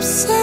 upside